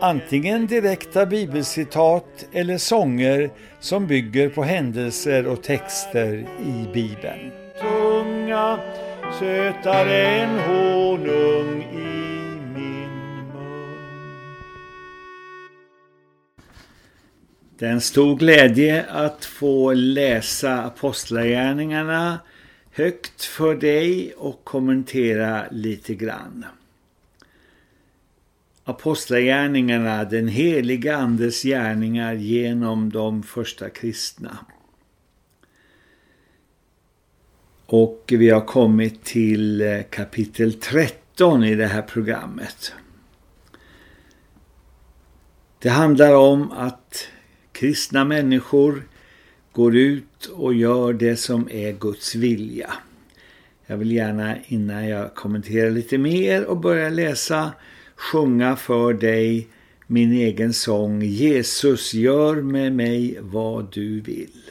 antingen direkta bibelcitat eller sånger som bygger på händelser och texter i Bibeln. Tunga, sötare än honung i min mun. Det är en stor glädje att få läsa Apostlagärningarna högt för dig och kommentera lite grann. Apostlagärningarna, den heliga andes gärningar genom de första kristna. Och vi har kommit till eh, kapitel 13 i det här programmet. Det handlar om att kristna människor går ut och gör det som är Guds vilja. Jag vill gärna innan jag kommenterar lite mer och börjar läsa sjunga för dig min egen sång Jesus gör med mig vad du vill.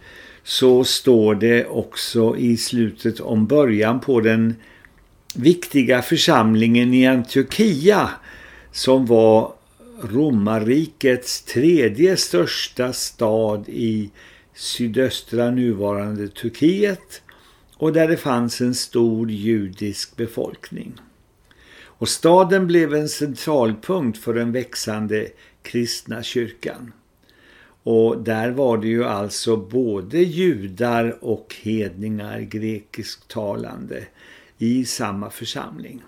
så står det också i slutet om början på den viktiga församlingen i Antiochia som var romarrikets tredje största stad i sydöstra nuvarande Turkiet och där det fanns en stor judisk befolkning. Och staden blev en centralpunkt för den växande kristna kyrkan. Och där var det ju alltså både judar och hedningar grekisktalande i samma församling.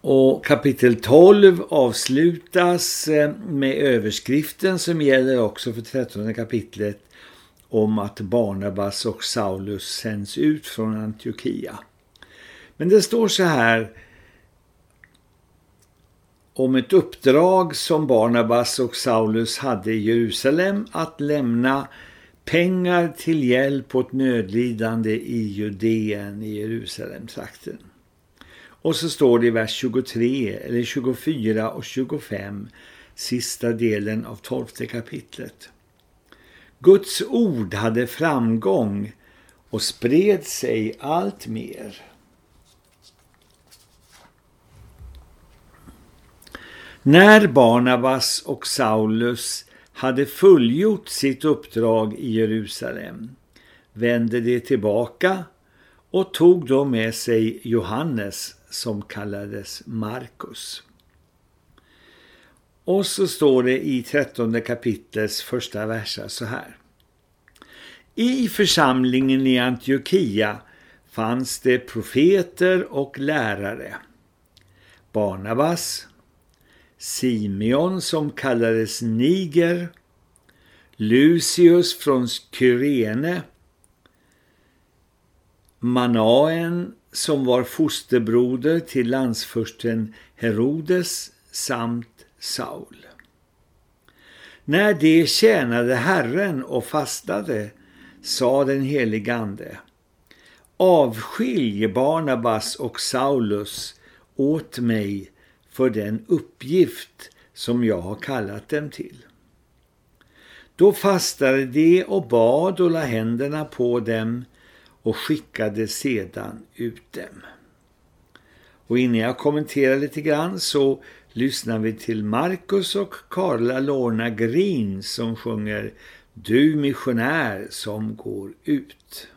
Och kapitel 12 avslutas eh, med överskriften som gäller också för 13 kapitlet om att Barnabas och Saulus sänds ut från Antiochia. Men det står så här om ett uppdrag som Barnabas och Saulus hade i Jerusalem att lämna pengar till hjälp åt nödlidande i Judeen i Jerusalemsakten. Och så står det i vers 23 eller 24 och 25 sista delen av tolfte kapitlet. Guds ord hade framgång och spred sig allt mer. När Barnabas och Saulus hade fullgjort sitt uppdrag i Jerusalem vände de tillbaka och tog då med sig Johannes som kallades Markus. Och så står det i trettonde kapitlets första versa så här. I församlingen i Antiochia fanns det profeter och lärare. Barnabas, Simeon som kallades Niger, Lucius från Kyrene, Manaen som var fosterbroder till landsförsten Herodes samt Saul. När de tjänade Herren och fastade sa den helige ande Avskilj Barnabas och Saulus åt mig för den uppgift som jag har kallat dem till. Då fastade de och bad och la händerna på dem och skickade sedan ut dem. Och innan jag kommenterar lite grann så lyssnar vi till Marcus och Karla Lorna Green som sjunger Du missionär som går ut.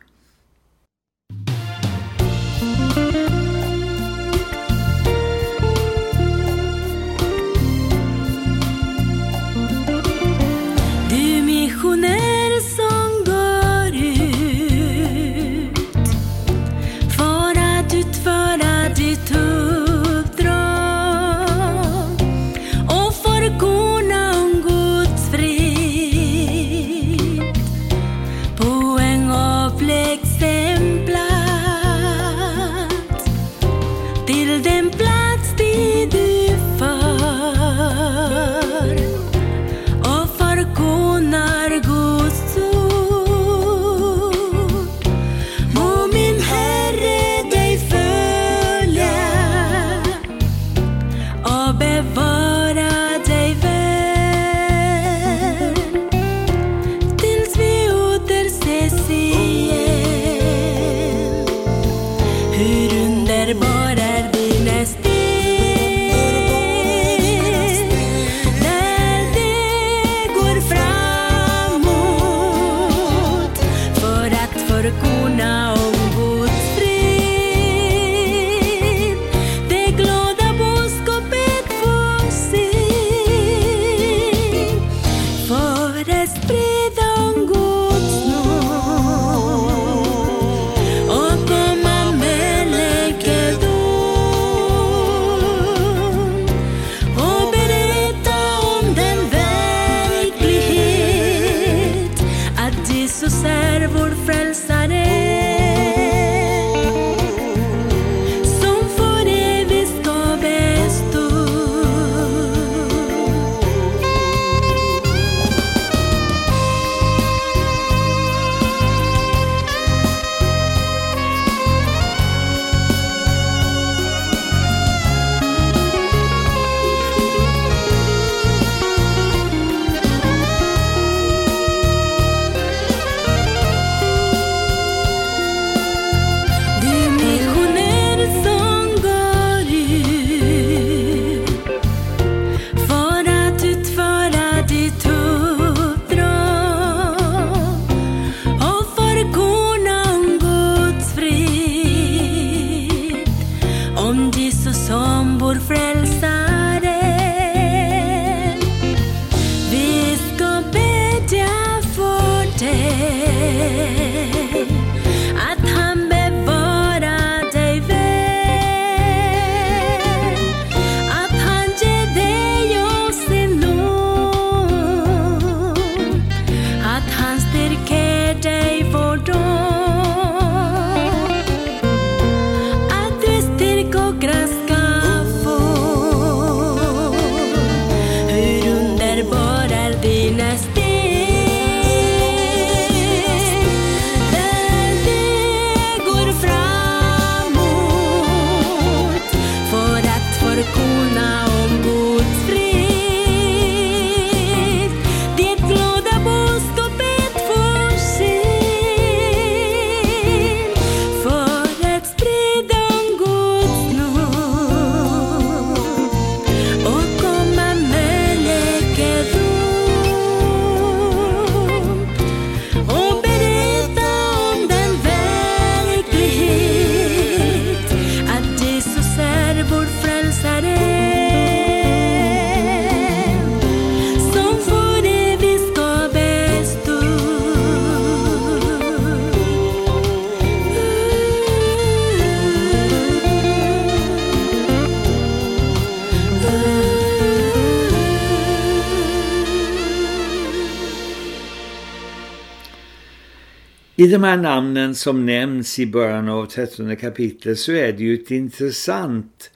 I de här namnen som nämns i början av 13 kapitlet så är det ju ett intressant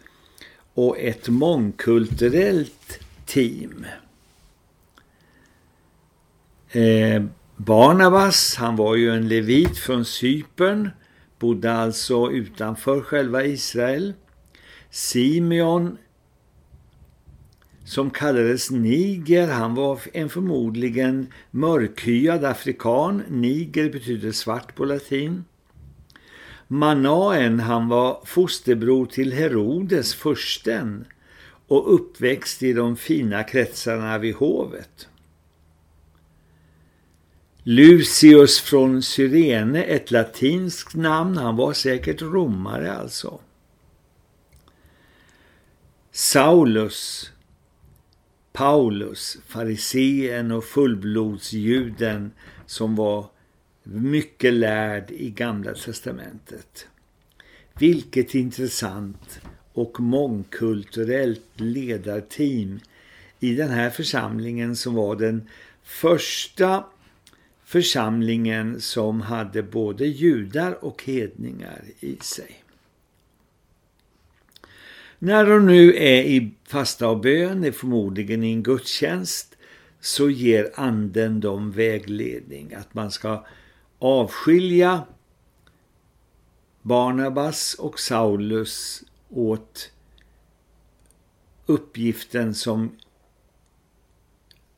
och ett mångkulturellt team. Eh, Barnabas, han var ju en levit från Cypern, bodde alltså utanför själva Israel. Simeon, som kallades Niger, han var en förmodligen mörkhyad afrikan. Niger betyder svart på latin. Manaen, han var fosterbror till Herodes försten och uppväxt i de fina kretsarna vid hovet. Lucius från Syrene, ett latinskt namn, han var säkert romare alltså. Saulus, Paulus, fariseen och fullblodsjuden som var mycket lärd i Gamla testamentet. Vilket intressant och mångkulturellt ledarteam i den här församlingen som var den första församlingen som hade både judar och hedningar i sig. När de nu är i fasta och bön, är förmodligen i en gudstjänst, så ger anden dem vägledning. Att man ska avskilja Barnabas och Saulus åt uppgiften som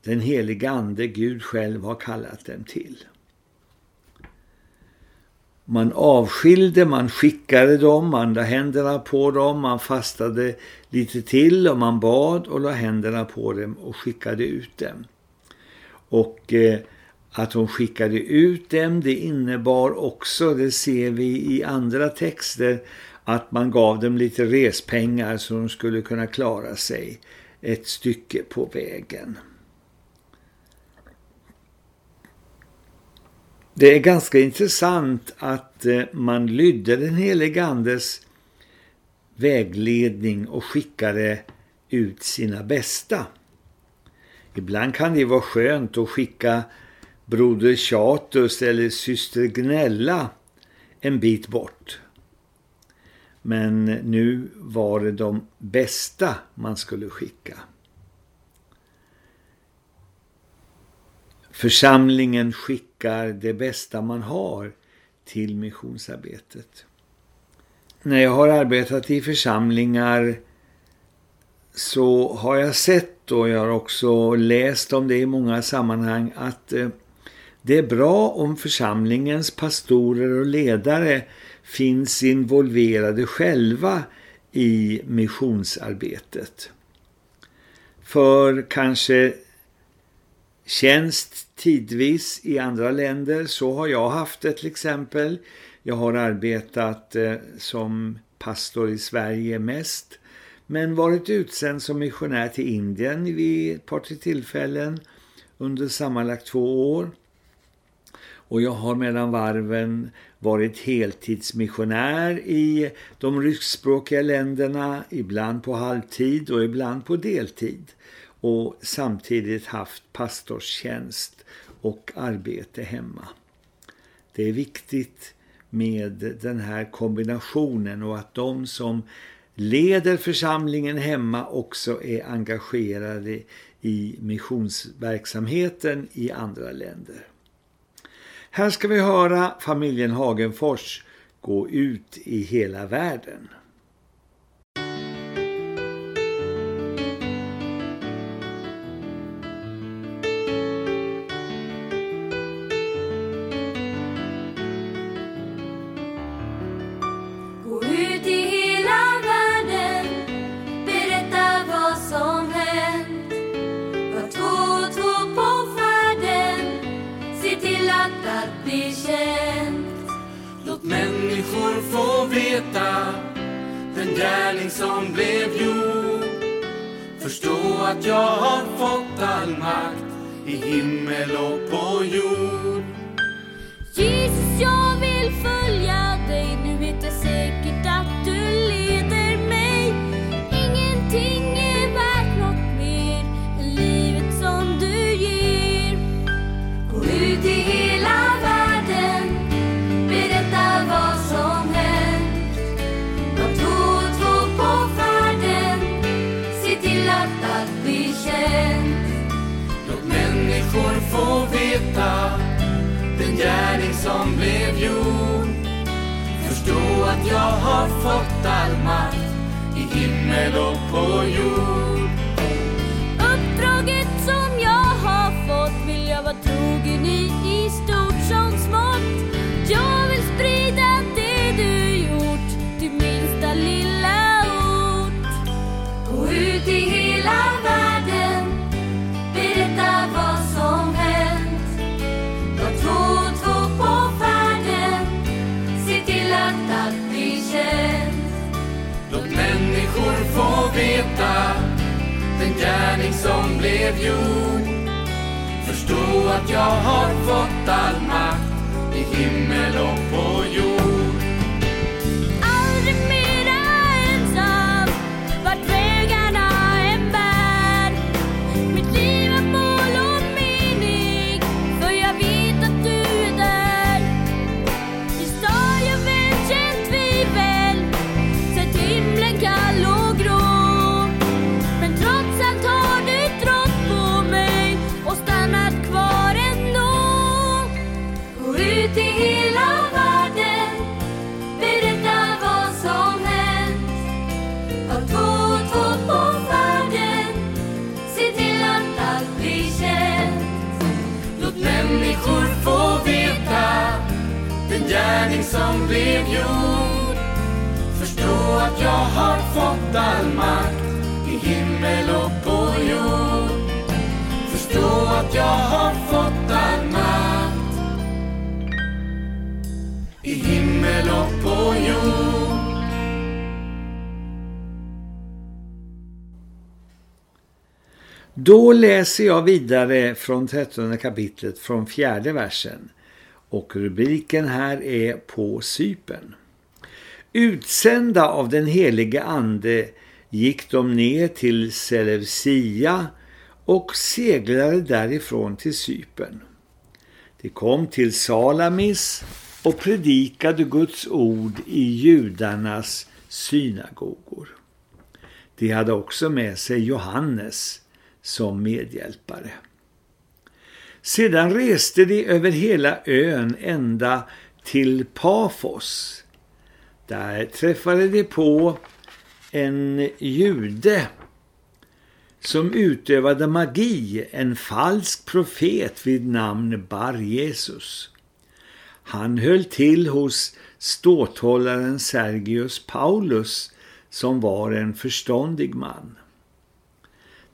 den heliga ande Gud själv har kallat dem till. Man avskilde, man skickade dem, man la händerna på dem, man fastade lite till och man bad och la händerna på dem och skickade ut dem. Och eh, att hon skickade ut dem, det innebar också, det ser vi i andra texter, att man gav dem lite respengar så de skulle kunna klara sig ett stycke på vägen. Det är ganska intressant att eh, man lydde den helige Andes vägledning och skickade ut sina bästa. Ibland kan det vara skönt att skicka broder Tjatus eller syster Gnella en bit bort. Men nu var det de bästa man skulle skicka. Församlingen skickar det bästa man har till missionsarbetet. När jag har arbetat i församlingar så har jag sett och jag har också läst om det i många sammanhang att eh, det är bra om församlingens pastorer och ledare finns involverade själva i missionsarbetet. För kanske tjänst tidvis i andra länder. Så har jag haft det till exempel. Jag har arbetat eh, som pastor i Sverige mest. Men varit utsänd som missionär till Indien vid ett par till tillfällen under sammanlagt två år. Och jag har mellan varven varit heltidsmissionär i de ryskspråkiga länderna, ibland på halvtid och ibland på deltid och samtidigt haft pastorstjänst och arbete hemma. Det är viktigt med den här kombinationen och att de som leder församlingen hemma också är engagerade i missionsverksamheten i andra länder. Här ska vi höra familjen Hagenfors gå ut i hela världen. bekänt. Låt människor få veta den gärning som blev gjord. Förstå att jag har fått all makt i himmel och på jord. Uppdraget som jag har fått vill jag vara trogen i, i stort som smått. Jag vill sprida det du gjort till minsta lilla ort. Gå ut i hela världen veta den gärning som blev gjord. Förstå att jag har fått all makt i himmel och på jord. Som blev jord Förstå att jag har fått all makt i himmel och på jord. Förstå att jag har fått all makt i himmel och på jord. Då läser jag vidare från 13 kapitlet från fjärde versen och rubriken här är På Sypen. Utsända av den helige ande gick de ner till Seleucia och seglade därifrån till Sypen. De kom till Salamis och predikade Guds ord i judarnas synagogor. De hade också med sig Johannes som medhjälpare. Sedan reste de över hela ön ända till Pafos. Där träffade de på en jude som utövade magi, en falsk profet vid namn Bar Jesus. Han höll till hos ståthållaren Sergius Paulus som var en förståndig man.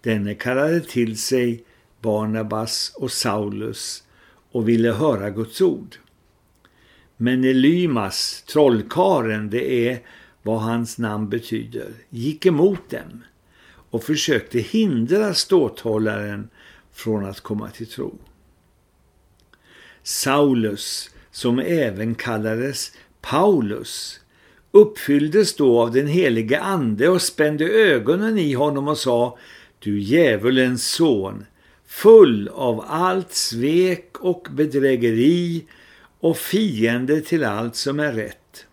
Denne kallade till sig Barnabas och Saulus och ville höra Guds ord. Men Elymas, trollkaren, det är vad hans namn betyder, gick emot dem och försökte hindra ståthållaren från att komma till tro. Saulus, som även kallades Paulus, uppfylldes då av den helige ande och spände ögonen i honom och sa Du djävulens son, full av allt svek och bedrägeri och fiende till allt som är rätt.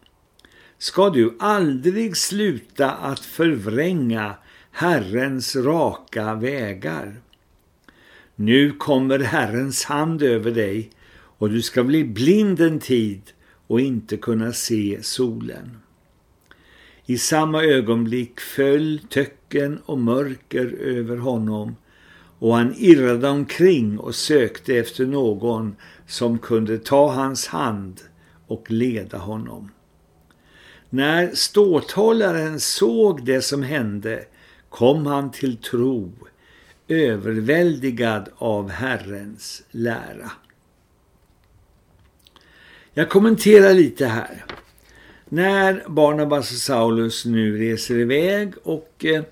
Ska du aldrig sluta att förvränga Herrens raka vägar? Nu kommer Herrens hand över dig och du ska bli blind en tid och inte kunna se solen. I samma ögonblick föll töcken och mörker över honom och han irrade omkring och sökte efter någon som kunde ta hans hand och leda honom. När ståthållaren såg det som hände kom han till tro, överväldigad av Herrens lära. Jag kommenterar lite här. När Barnabas och Saulus nu reser iväg och eh,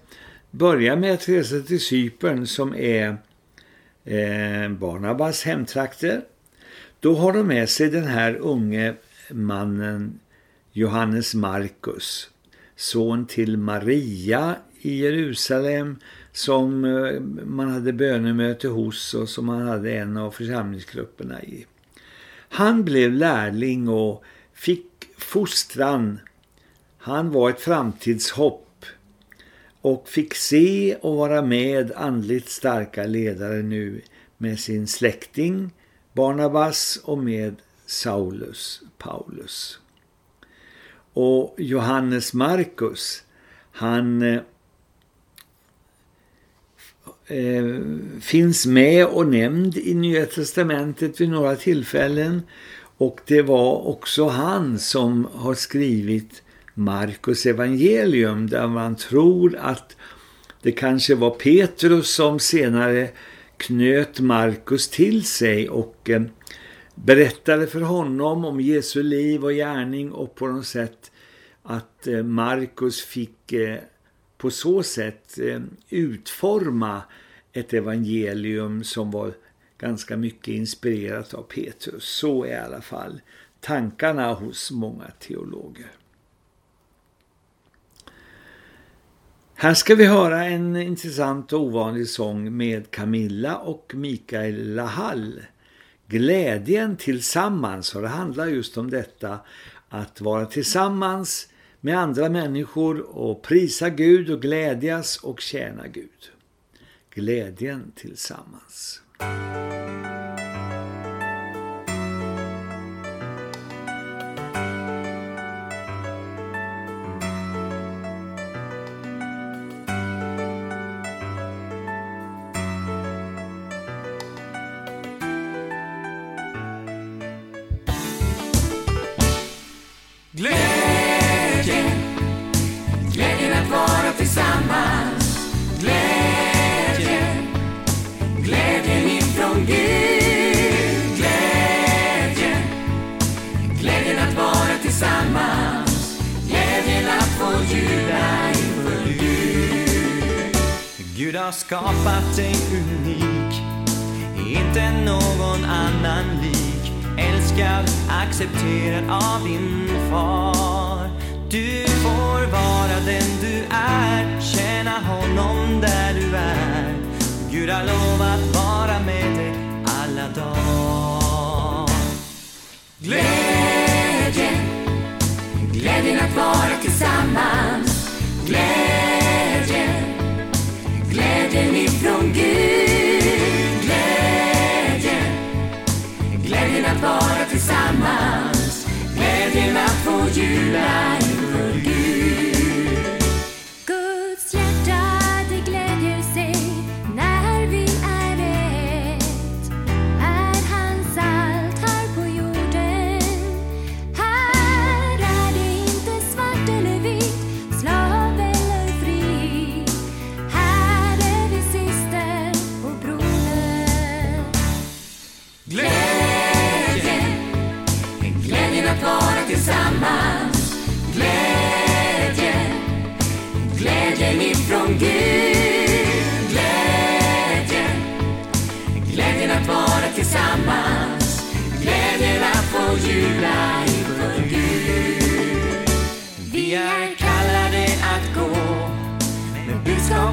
börjar med att resa till Cypern som är eh, Barnabas hemtrakter, då har de med sig den här unge mannen Johannes Markus, son till Maria i Jerusalem som eh, man hade bönemöte hos och som man hade en av församlingsgrupperna i. Han blev lärling och fick fostran. Han var ett framtidshopp och fick se och vara med andligt starka ledare nu med sin släkting Barnabas och med Saulus Paulus. Och Johannes Markus, han eh, eh, finns med och nämnd i Nya Testamentet vid några tillfällen. Och det var också han som har skrivit Markus evangelium där man tror att det kanske var Petrus som senare knöt Markus till sig och eh, berättade för honom om Jesu liv och gärning och på något sätt att eh, Markus fick eh, på så sätt utforma ett evangelium som var ganska mycket inspirerat av Petrus. Så är i alla fall tankarna hos många teologer. Här ska vi höra en intressant och ovanlig sång med Camilla och Mikael Lahall. Glädjen tillsammans, och det handlar just om detta att vara tillsammans med andra människor och prisa Gud och glädjas och tjäna Gud. Glädjen tillsammans. Har skapat dig unik. Inte någon annan lik. Älskad, accepterad av din far. Du får vara den du är. Tjäna honom där du är. Gud har lovat vara med dig alla dagar. Glädjen Glädjen att vara tillsammans. Att få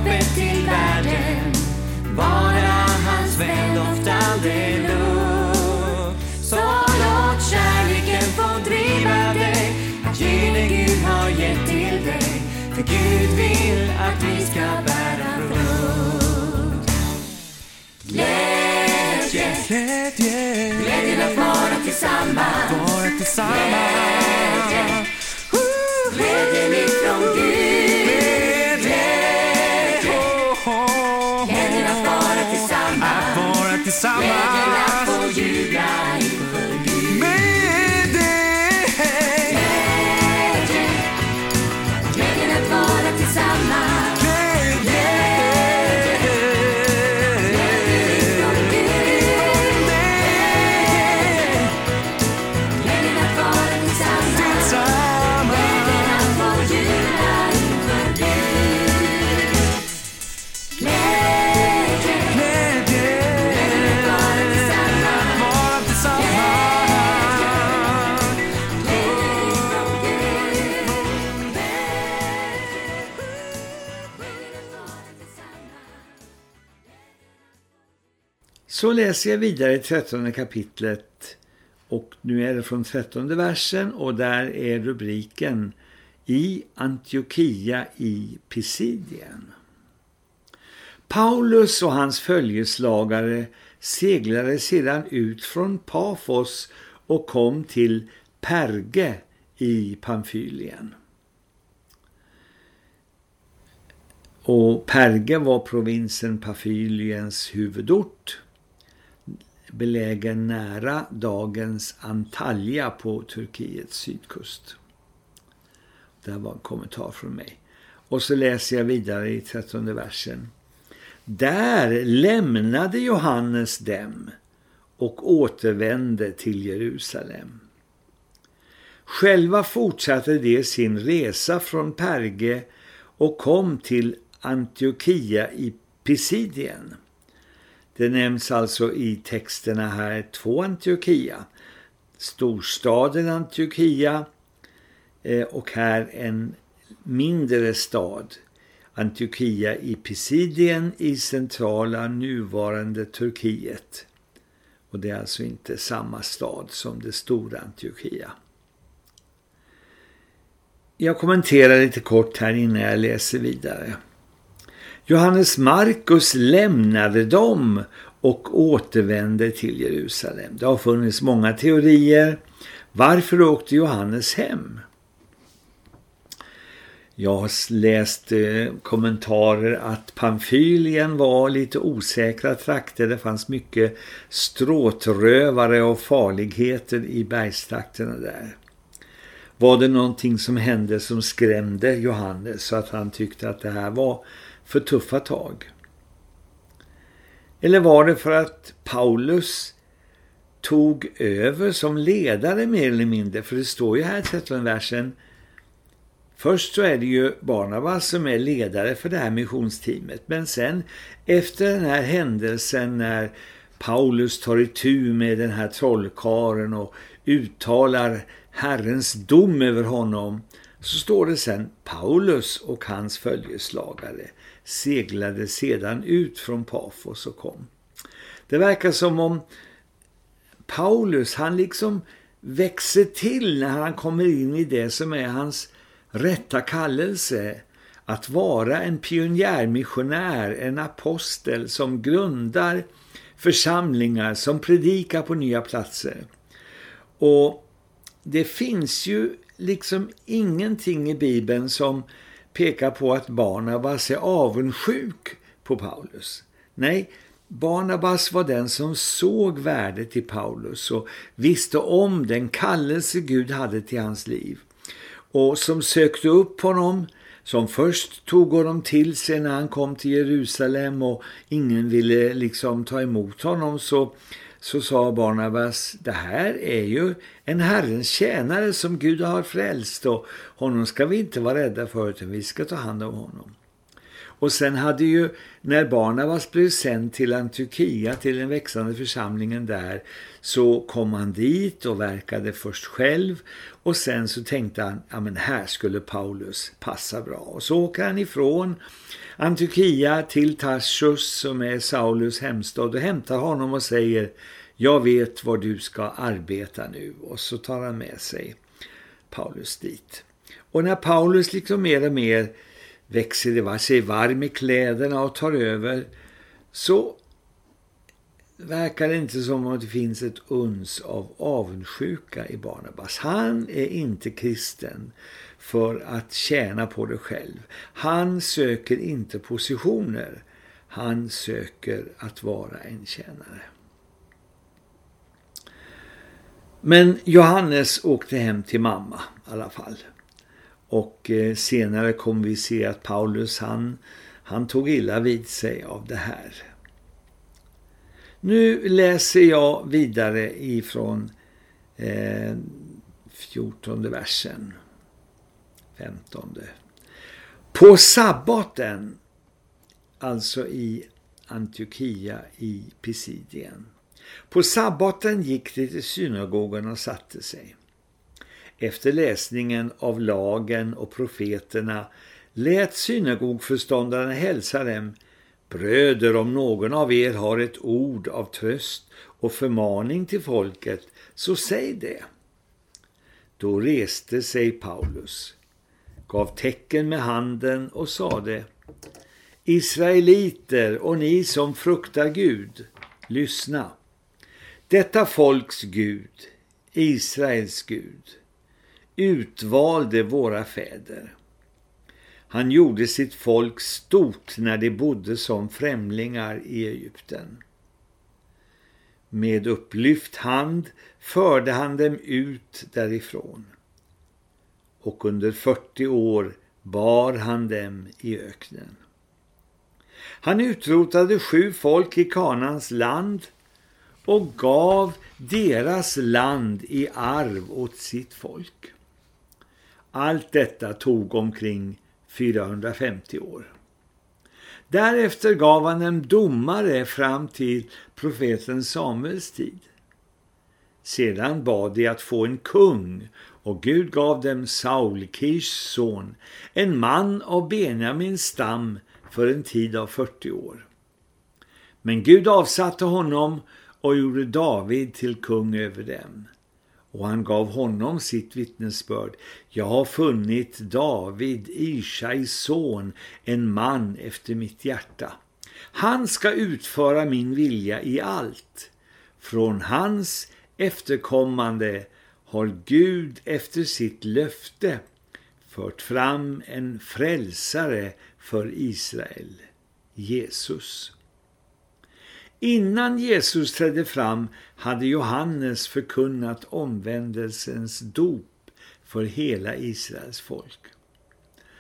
budskapet till världen. Vara hans vän, doftande lukt Så låt kärleken få driva dig. Att ge det Gud har gett till dig. För Gud vill att vi ska bära frukt. Glädje, Glädjen att vara tillsammans. Vara tillsammans Vara Så läser jag vidare i trettonde kapitlet och nu är det från trettonde versen och där är rubriken i Antiochia i Pisidien. Paulus och hans följeslagare seglade sedan ut från Pafos och kom till Perge i Pamfylien. Och Perge var provinsen Pamfyliens huvudort, belägen nära dagens Antalya på Turkiets sydkust. Det här var en kommentar från mig. Och så läser jag vidare i 13 versen. Där lämnade Johannes dem och återvände till Jerusalem. Själva fortsatte de sin resa från Perge och kom till Antiochia i Pisidien. Det nämns alltså i texterna här två Antiochia. Storstaden Antiochia eh, och här en mindre stad. Antiochia i Pisidien i centrala nuvarande Turkiet. Och det är alltså inte samma stad som det stora Antiochia. Jag kommenterar lite kort här innan jag läser vidare. Johannes Markus lämnade dem och återvände till Jerusalem. Det har funnits många teorier. Varför åkte Johannes hem? Jag har läst eh, kommentarer att Pamfylien var lite osäkra trakter. Det fanns mycket stråtrövare och farligheter i bergstrakterna där. Var det någonting som hände som skrämde Johannes så att han tyckte att det här var för tuffa tag? Eller var det för att Paulus tog över som ledare mer eller mindre? För det står ju här i 13 versen Först så är det ju Barnabas som är ledare för det här missionsteamet. Men sen efter den här händelsen när Paulus tar itu med den här trollkaren och uttalar Herrens dom över honom så står det sen Paulus och hans följeslagare seglade sedan ut från Pafos och kom. Det verkar som om Paulus, han liksom växer till när han kommer in i det som är hans rätta kallelse att vara en pionjärmissionär, en apostel som grundar församlingar, som predikar på nya platser. Och det finns ju liksom ingenting i Bibeln som pekar på att Barnabas är avundsjuk på Paulus. Nej, Barnabas var den som såg värdet i Paulus och visste om den kallelse Gud hade till hans liv och som sökte upp honom, som först tog honom till sig när han kom till Jerusalem och ingen ville liksom ta emot honom så, så sa Barnabas, det här är ju en Herrens tjänare som Gud har frälst och honom ska vi inte vara rädda för utan vi ska ta hand om honom. Och sen hade ju, när Barnabas blev sänd till Antiochia, till den växande församlingen där, så kom han dit och verkade först själv och sen så tänkte han, ja men här skulle Paulus passa bra. Och så åker han ifrån Antiochia till Tarsus som är Saulus hemstad och hämtar honom och säger, jag vet var du ska arbeta nu. Och så tar han med sig Paulus dit. Och när Paulus liksom mer och mer växer sig varm i kläderna och tar över så verkar det inte som att det finns ett uns av avundsjuka i Barnabas. Han är inte kristen för att tjäna på det själv. Han söker inte positioner. Han söker att vara en tjänare. Men Johannes åkte hem till mamma i alla fall. Och eh, senare kommer vi se att Paulus han, han tog illa vid sig av det här. Nu läser jag vidare ifrån eh, 14 versen. 15. På sabbaten, alltså i Antiochia i Pisidien. På sabbaten gick de till synagogan och satte sig. Efter läsningen av lagen och profeterna lät synagogförståndaren hälsa dem Bröder, om någon av er har ett ord av tröst och förmaning till folket, så säg det. Då reste sig Paulus, gav tecken med handen och sade Israeliter och ni som fruktar Gud, lyssna. Detta folks Gud, Israels Gud, utvalde våra fäder. Han gjorde sitt folk stort när de bodde som främlingar i Egypten. Med upplyft hand förde han dem ut därifrån. Och under 40 år bar han dem i öknen. Han utrotade sju folk i Kanans land och gav deras land i arv åt sitt folk. Allt detta tog omkring 450 år. Därefter gav han en domare fram till profeten Samuels tid. Sedan bad de att få en kung och Gud gav dem Saul, Kish son, en man av Benjamins stam för en tid av 40 år. Men Gud avsatte honom och gjorde David till kung över dem. Och han gav honom sitt vittnesbörd. Jag har funnit David, Ishais son, en man efter mitt hjärta. Han ska utföra min vilja i allt. Från hans efterkommande har Gud efter sitt löfte fört fram en frälsare för Israel, Jesus. Innan Jesus trädde fram hade Johannes förkunnat omvändelsens dop för hela Israels folk.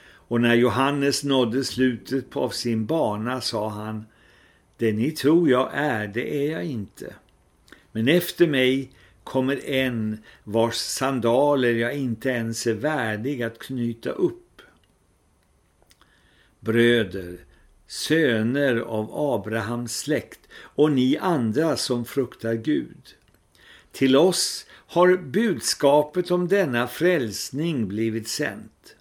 Och när Johannes nådde slutet av sin bana sa han Det ni tror jag är, det är jag inte. Men efter mig kommer en vars sandaler jag inte ens är värdig att knyta upp. Bröder, söner av Abrahams släkt och ni andra som fruktar Gud. Till oss har budskapet om denna frälsning blivit sänt.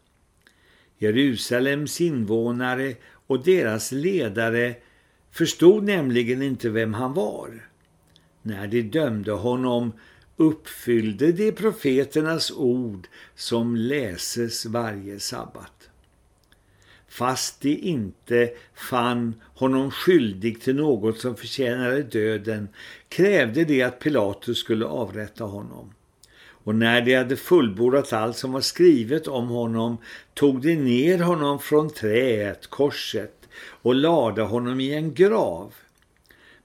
Jerusalems invånare och deras ledare förstod nämligen inte vem han var. När de dömde honom uppfyllde de profeternas ord som läses varje sabbat fast de inte fann honom skyldig till något som förtjänade döden, krävde de att Pilatus skulle avrätta honom. Och när de hade fullbordat allt som var skrivet om honom tog de ner honom från träet, korset, och lade honom i en grav.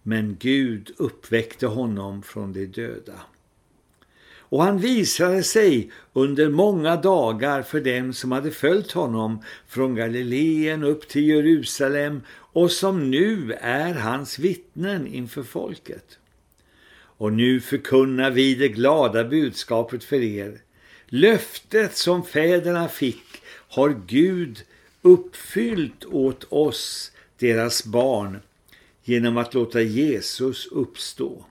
Men Gud uppväckte honom från de döda och han visade sig under många dagar för dem som hade följt honom från Galileen upp till Jerusalem och som nu är hans vittnen inför folket. Och nu förkunnar vi det glada budskapet för er. Löftet som fäderna fick har Gud uppfyllt åt oss, deras barn, genom att låta Jesus uppstå.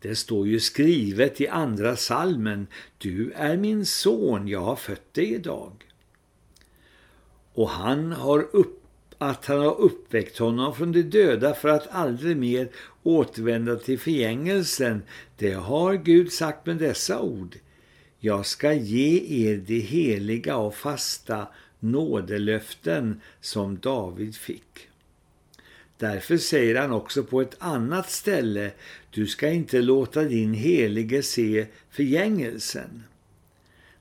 Det står ju skrivet i andra salmen, du är min son, jag har fött dig idag. Och han har upp, att han har uppväckt honom från de döda för att aldrig mer återvända till förgängelsen, det har Gud sagt med dessa ord. Jag ska ge er de heliga och fasta nådelöften som David fick. Därför säger han också på ett annat ställe, du ska inte låta din helige se förgängelsen.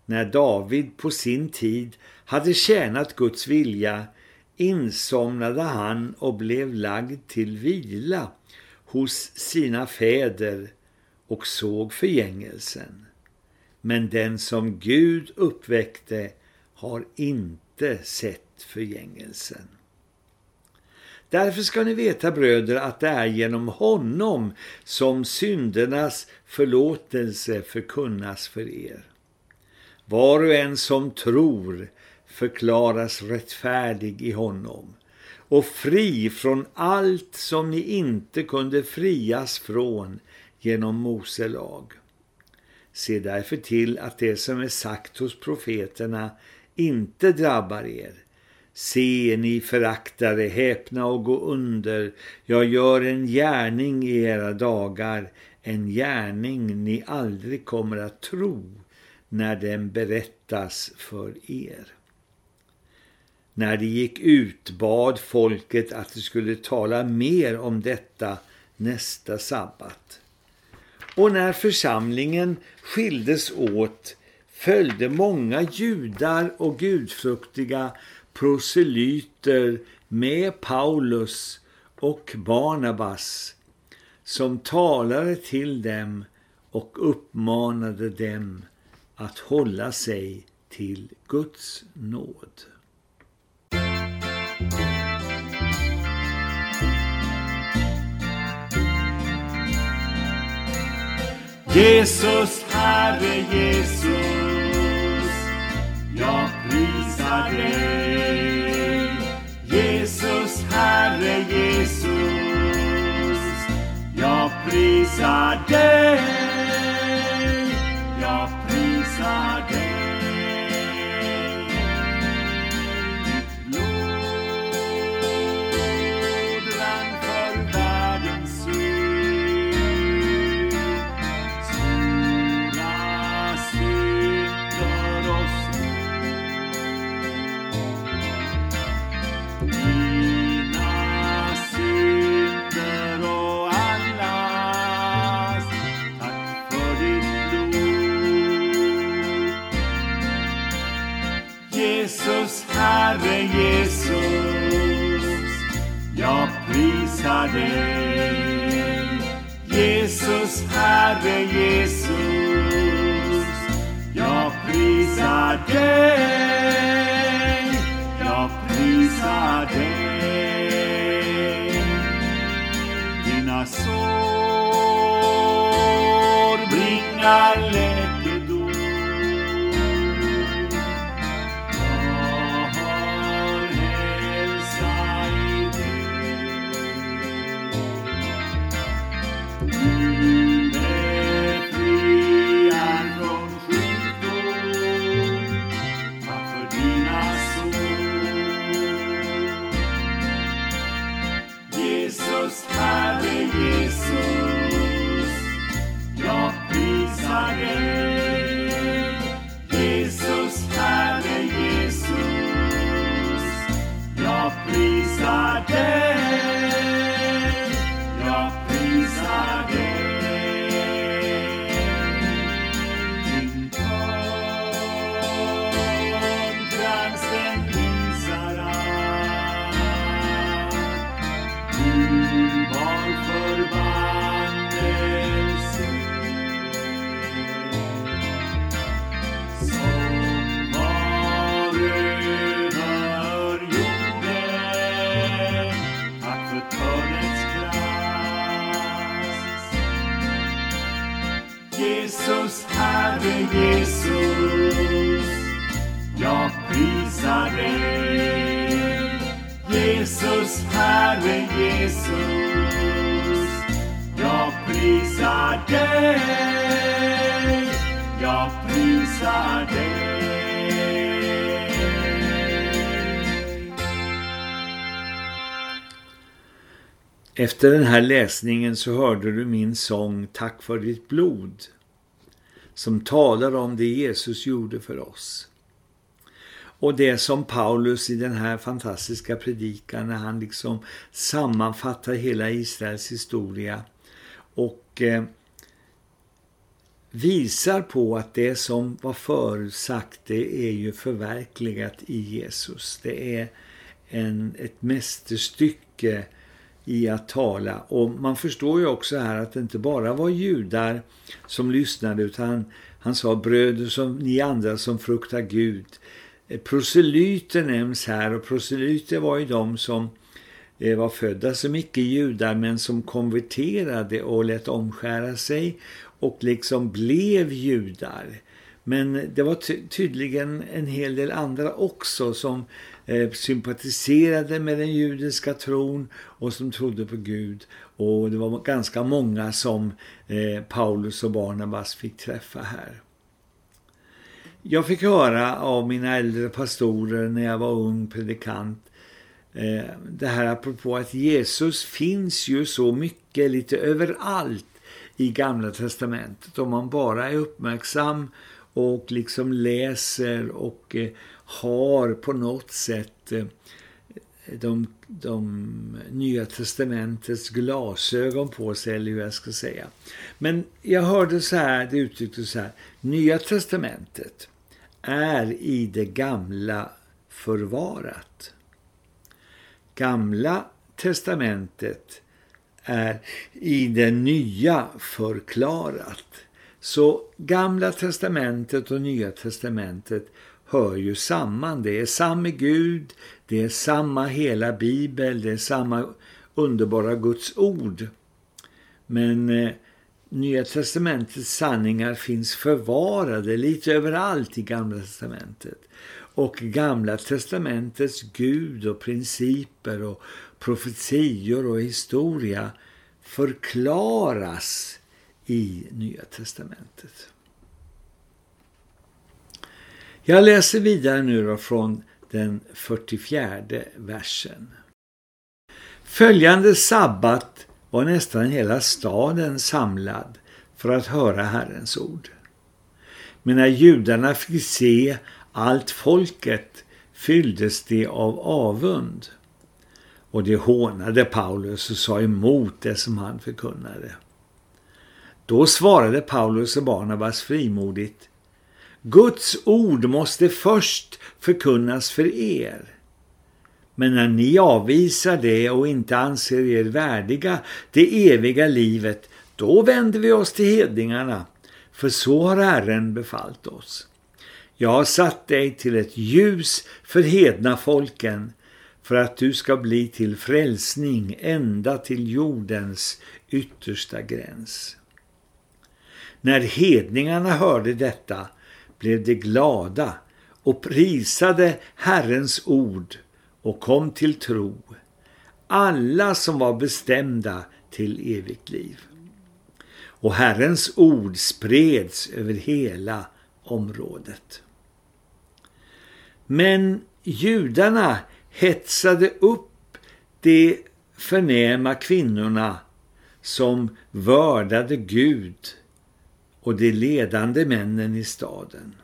När David på sin tid hade tjänat Guds vilja insomnade han och blev lagd till vila hos sina fäder och såg förgängelsen. Men den som Gud uppväckte har inte sett förgängelsen. Därför ska ni veta bröder att det är genom honom som syndernas förlåtelse förkunnas för er. Var och en som tror förklaras rättfärdig i honom och fri från allt som ni inte kunde frias från genom Mose lag. Se därför till att det som är sagt hos profeterna inte drabbar er Se, ni föraktare, häpna och gå under. Jag gör en gärning i era dagar, en gärning ni aldrig kommer att tro när den berättas för er. När de gick ut bad folket att de skulle tala mer om detta nästa sabbat. Och när församlingen skildes åt följde många judar och gudfruktiga proselyter med Paulus och Barnabas som talade till dem och uppmanade dem att hålla sig till Guds nåd. Jesus, Herre Jesus, jag prisar dig. Jesus, Herre Jesus, jag prisar dig. Jag prisar Jesus. Jag prisar dig. Jesus, Herre Jesus. Jag prisar dig. Jag prisar dig. Dina sår bringar Efter den här läsningen så hörde du min sång Tack för ditt blod som talar om det Jesus gjorde för oss. Och det som Paulus i den här fantastiska predikan när han liksom sammanfattar hela Israels historia och eh, visar på att det som var förutsagt det är ju förverkligat i Jesus. Det är en, ett mästerstycke i att tala. Och man förstår ju också här att det inte bara var judar som lyssnade utan han, sa bröder som ni andra som fruktar Gud. Eh, proselyter nämns här och proselyter var ju de som eh, var födda som icke-judar men som konverterade och lät omskära sig och liksom blev judar. Men det var ty tydligen en hel del andra också som Eh, sympatiserade med den judiska tron och som trodde på Gud. Och det var ganska många som eh, Paulus och Barnabas fick träffa här. Jag fick höra av mina äldre pastorer när jag var ung predikant eh, det här apropå att Jesus finns ju så mycket lite överallt i Gamla testamentet. Om man bara är uppmärksam och liksom läser och har på något sätt eh, de, de Nya Testamentets glasögon på sig, eller hur jag ska säga. Men jag hörde så här, det uttrycktes så här, Nya Testamentet är i det gamla förvarat. Gamla testamentet är i det nya förklarat. Så gamla testamentet och nya testamentet hör ju samman. Det är samma Gud, det är samma hela bibel, det är samma underbara Guds ord. Men eh, Nya testamentets sanningar finns förvarade lite överallt i Gamla testamentet. Och Gamla testamentets Gud och principer och profetior och historia förklaras i Nya testamentet. Jag läser vidare nu då från den 44 versen. Följande sabbat var nästan hela staden samlad för att höra Herrens ord. Men när judarna fick se allt folket fylldes de av avund och de hånade Paulus och sa emot det som han förkunnade. Då svarade Paulus och Barnabas frimodigt Guds ord måste först förkunnas för er. Men när ni avvisar det och inte anser er värdiga det eviga livet, då vänder vi oss till hedningarna, för så har Herren befallt oss. Jag har satt dig till ett ljus för hedna folken, för att du ska bli till frälsning ända till jordens yttersta gräns. När hedningarna hörde detta blev de glada och prisade Herrens ord och kom till tro, alla som var bestämda till evigt liv. Och Herrens ord spreds över hela området. Men judarna hetsade upp de förnäma kvinnorna som vördade Gud och de ledande männen i staden.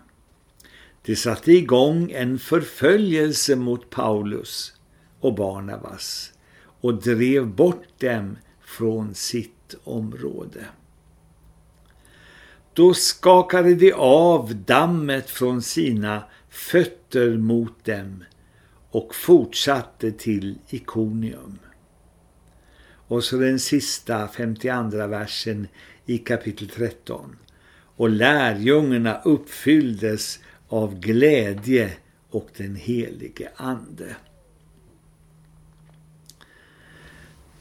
De satte igång en förföljelse mot Paulus och Barnabas och drev bort dem från sitt område. Då skakade de av dammet från sina fötter mot dem och fortsatte till Ikonium. Och så den sista 52 versen i kapitel 13. Och lärjungarna uppfylldes av glädje och den helige ande.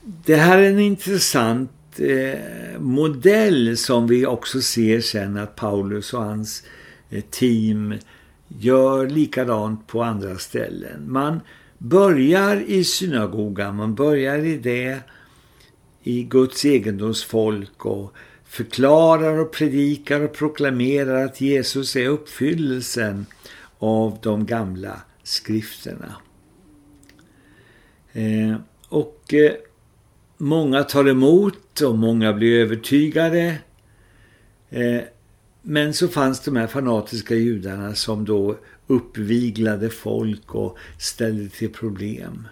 Det här är en intressant eh, modell som vi också ser sen att Paulus och hans eh, team gör likadant på andra ställen. Man börjar i synagogan, man börjar i det i Guds egendomsfolk och förklarar och predikar och proklamerar att Jesus är uppfyllelsen av de gamla skrifterna. Eh, och eh, många tar emot och många blir övertygade. Eh, men så fanns de här fanatiska judarna som då uppviglade folk och ställde till problem.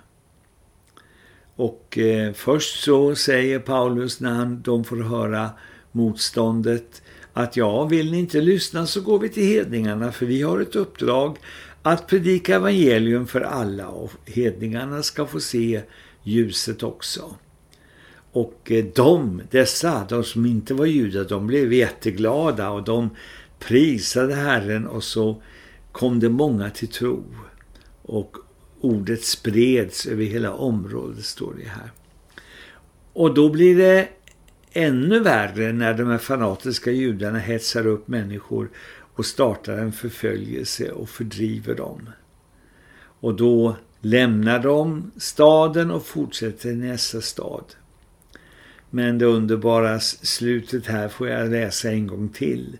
Och eh, först så säger Paulus när han, de får höra motståndet att ja, vill ni inte lyssna så går vi till hedningarna för vi har ett uppdrag att predika evangelium för alla och hedningarna ska få se ljuset också. Och eh, de, dessa, de som inte var judar, de blev jätteglada och de prisade Herren och så kom det många till tro. Och ordet spreds över hela området, står det här. Och då blir det ännu värre när de här fanatiska judarna hetsar upp människor och startar en förföljelse och fördriver dem. Och då lämnar de staden och fortsätter nästa stad. Men det underbara slutet här får jag läsa en gång till.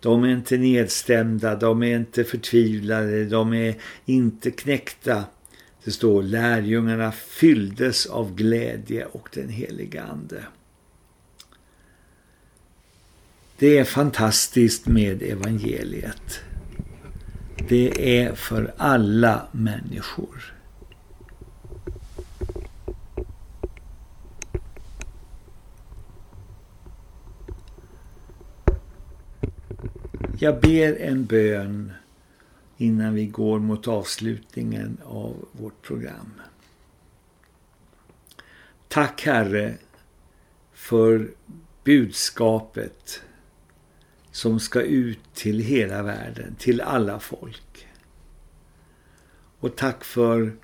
De är inte nedstämda, de är inte förtvivlade, de är inte knäckta. Det står lärjungarna fylldes av glädje och den heliga ande. Det är fantastiskt med evangeliet. Det är för alla människor. Jag ber en bön innan vi går mot avslutningen av vårt program. Tack Herre för budskapet som ska ut till hela världen, till alla folk. Och tack för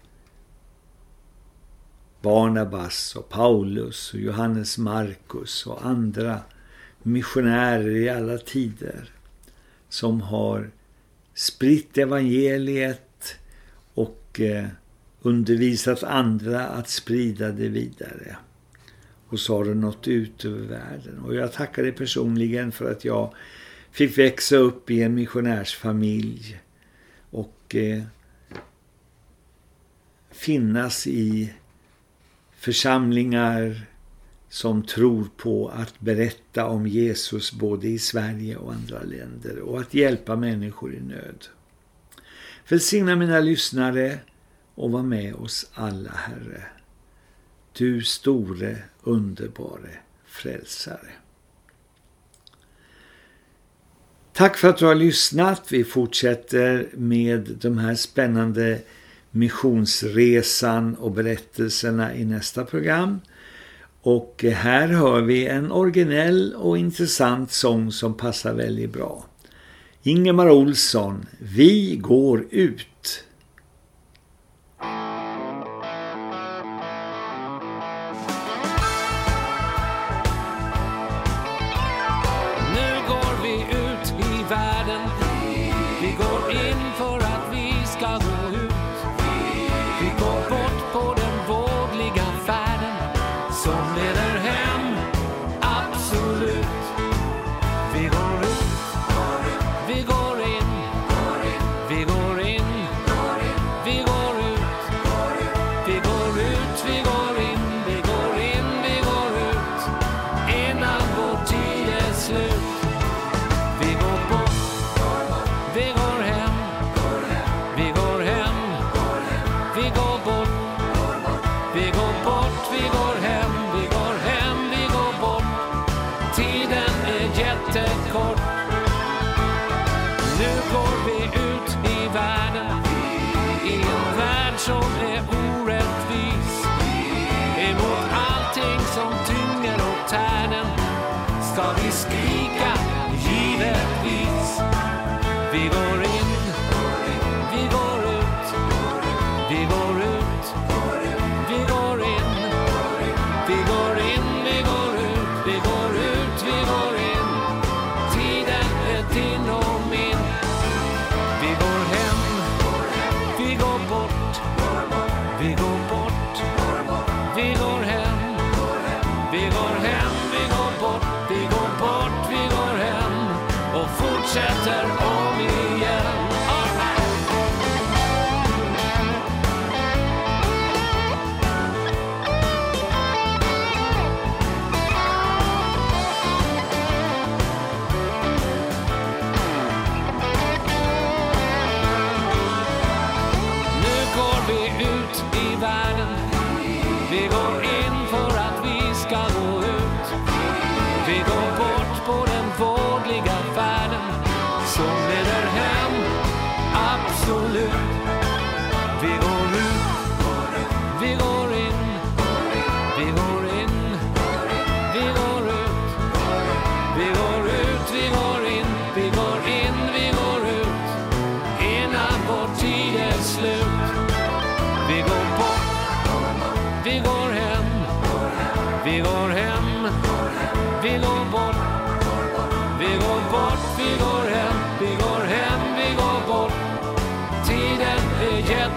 Barnabas och Paulus och Johannes Markus och andra missionärer i alla tider som har spritt evangeliet och eh, undervisat andra att sprida det vidare. Och så har det nått ut över världen. Och jag tackar dig personligen för att jag fick växa upp i en missionärsfamilj och eh, finnas i församlingar som tror på att berätta om Jesus både i Sverige och andra länder och att hjälpa människor i nöd. Välsigna mina lyssnare och var med oss alla, Herre. Du store, underbare frälsare. Tack för att du har lyssnat. Vi fortsätter med de här spännande missionsresan och berättelserna i nästa program. Och här hör vi en originell och intressant sång som passar väldigt bra. Ingemar Olsson, Vi går ut.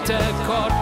te kort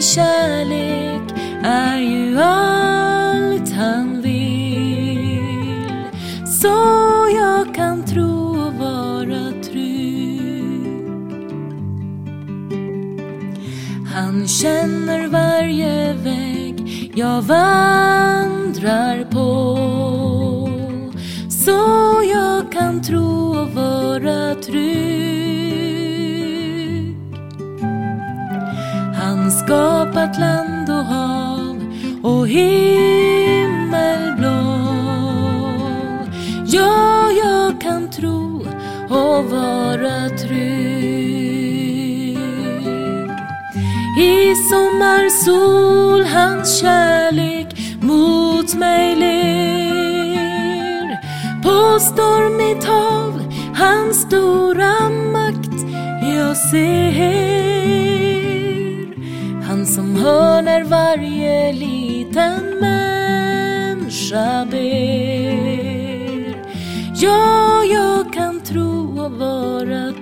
kärlek är ju allt han vill. Så jag kan tro och vara trygg. Han känner varje väg jag vandrar på. Så jag kan tro och vara skapat land och hav och himmel blå. Ja, jag kan tro och vara trygg. I sommarsol hans kärlek mot mig ler. På stormigt hav hans stora makt jag ser. Som hör när varje liten människa ber. Ja, jag kan tro och vara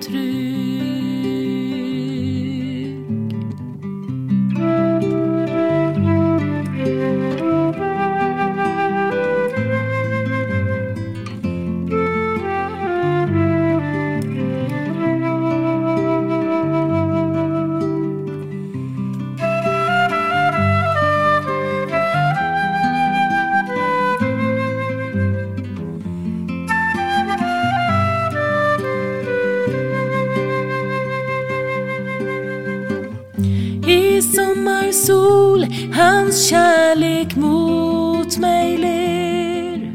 sommarsol hans kärlek mot mig ler.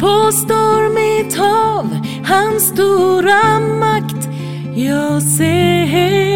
På stormigt hav hans stora makt jag ser.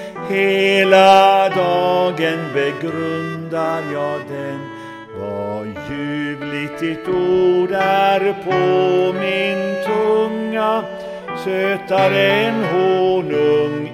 Hela dagen begrundar jag den. Vad ljuvligt ditt ord är på min tunga. Sötare än honung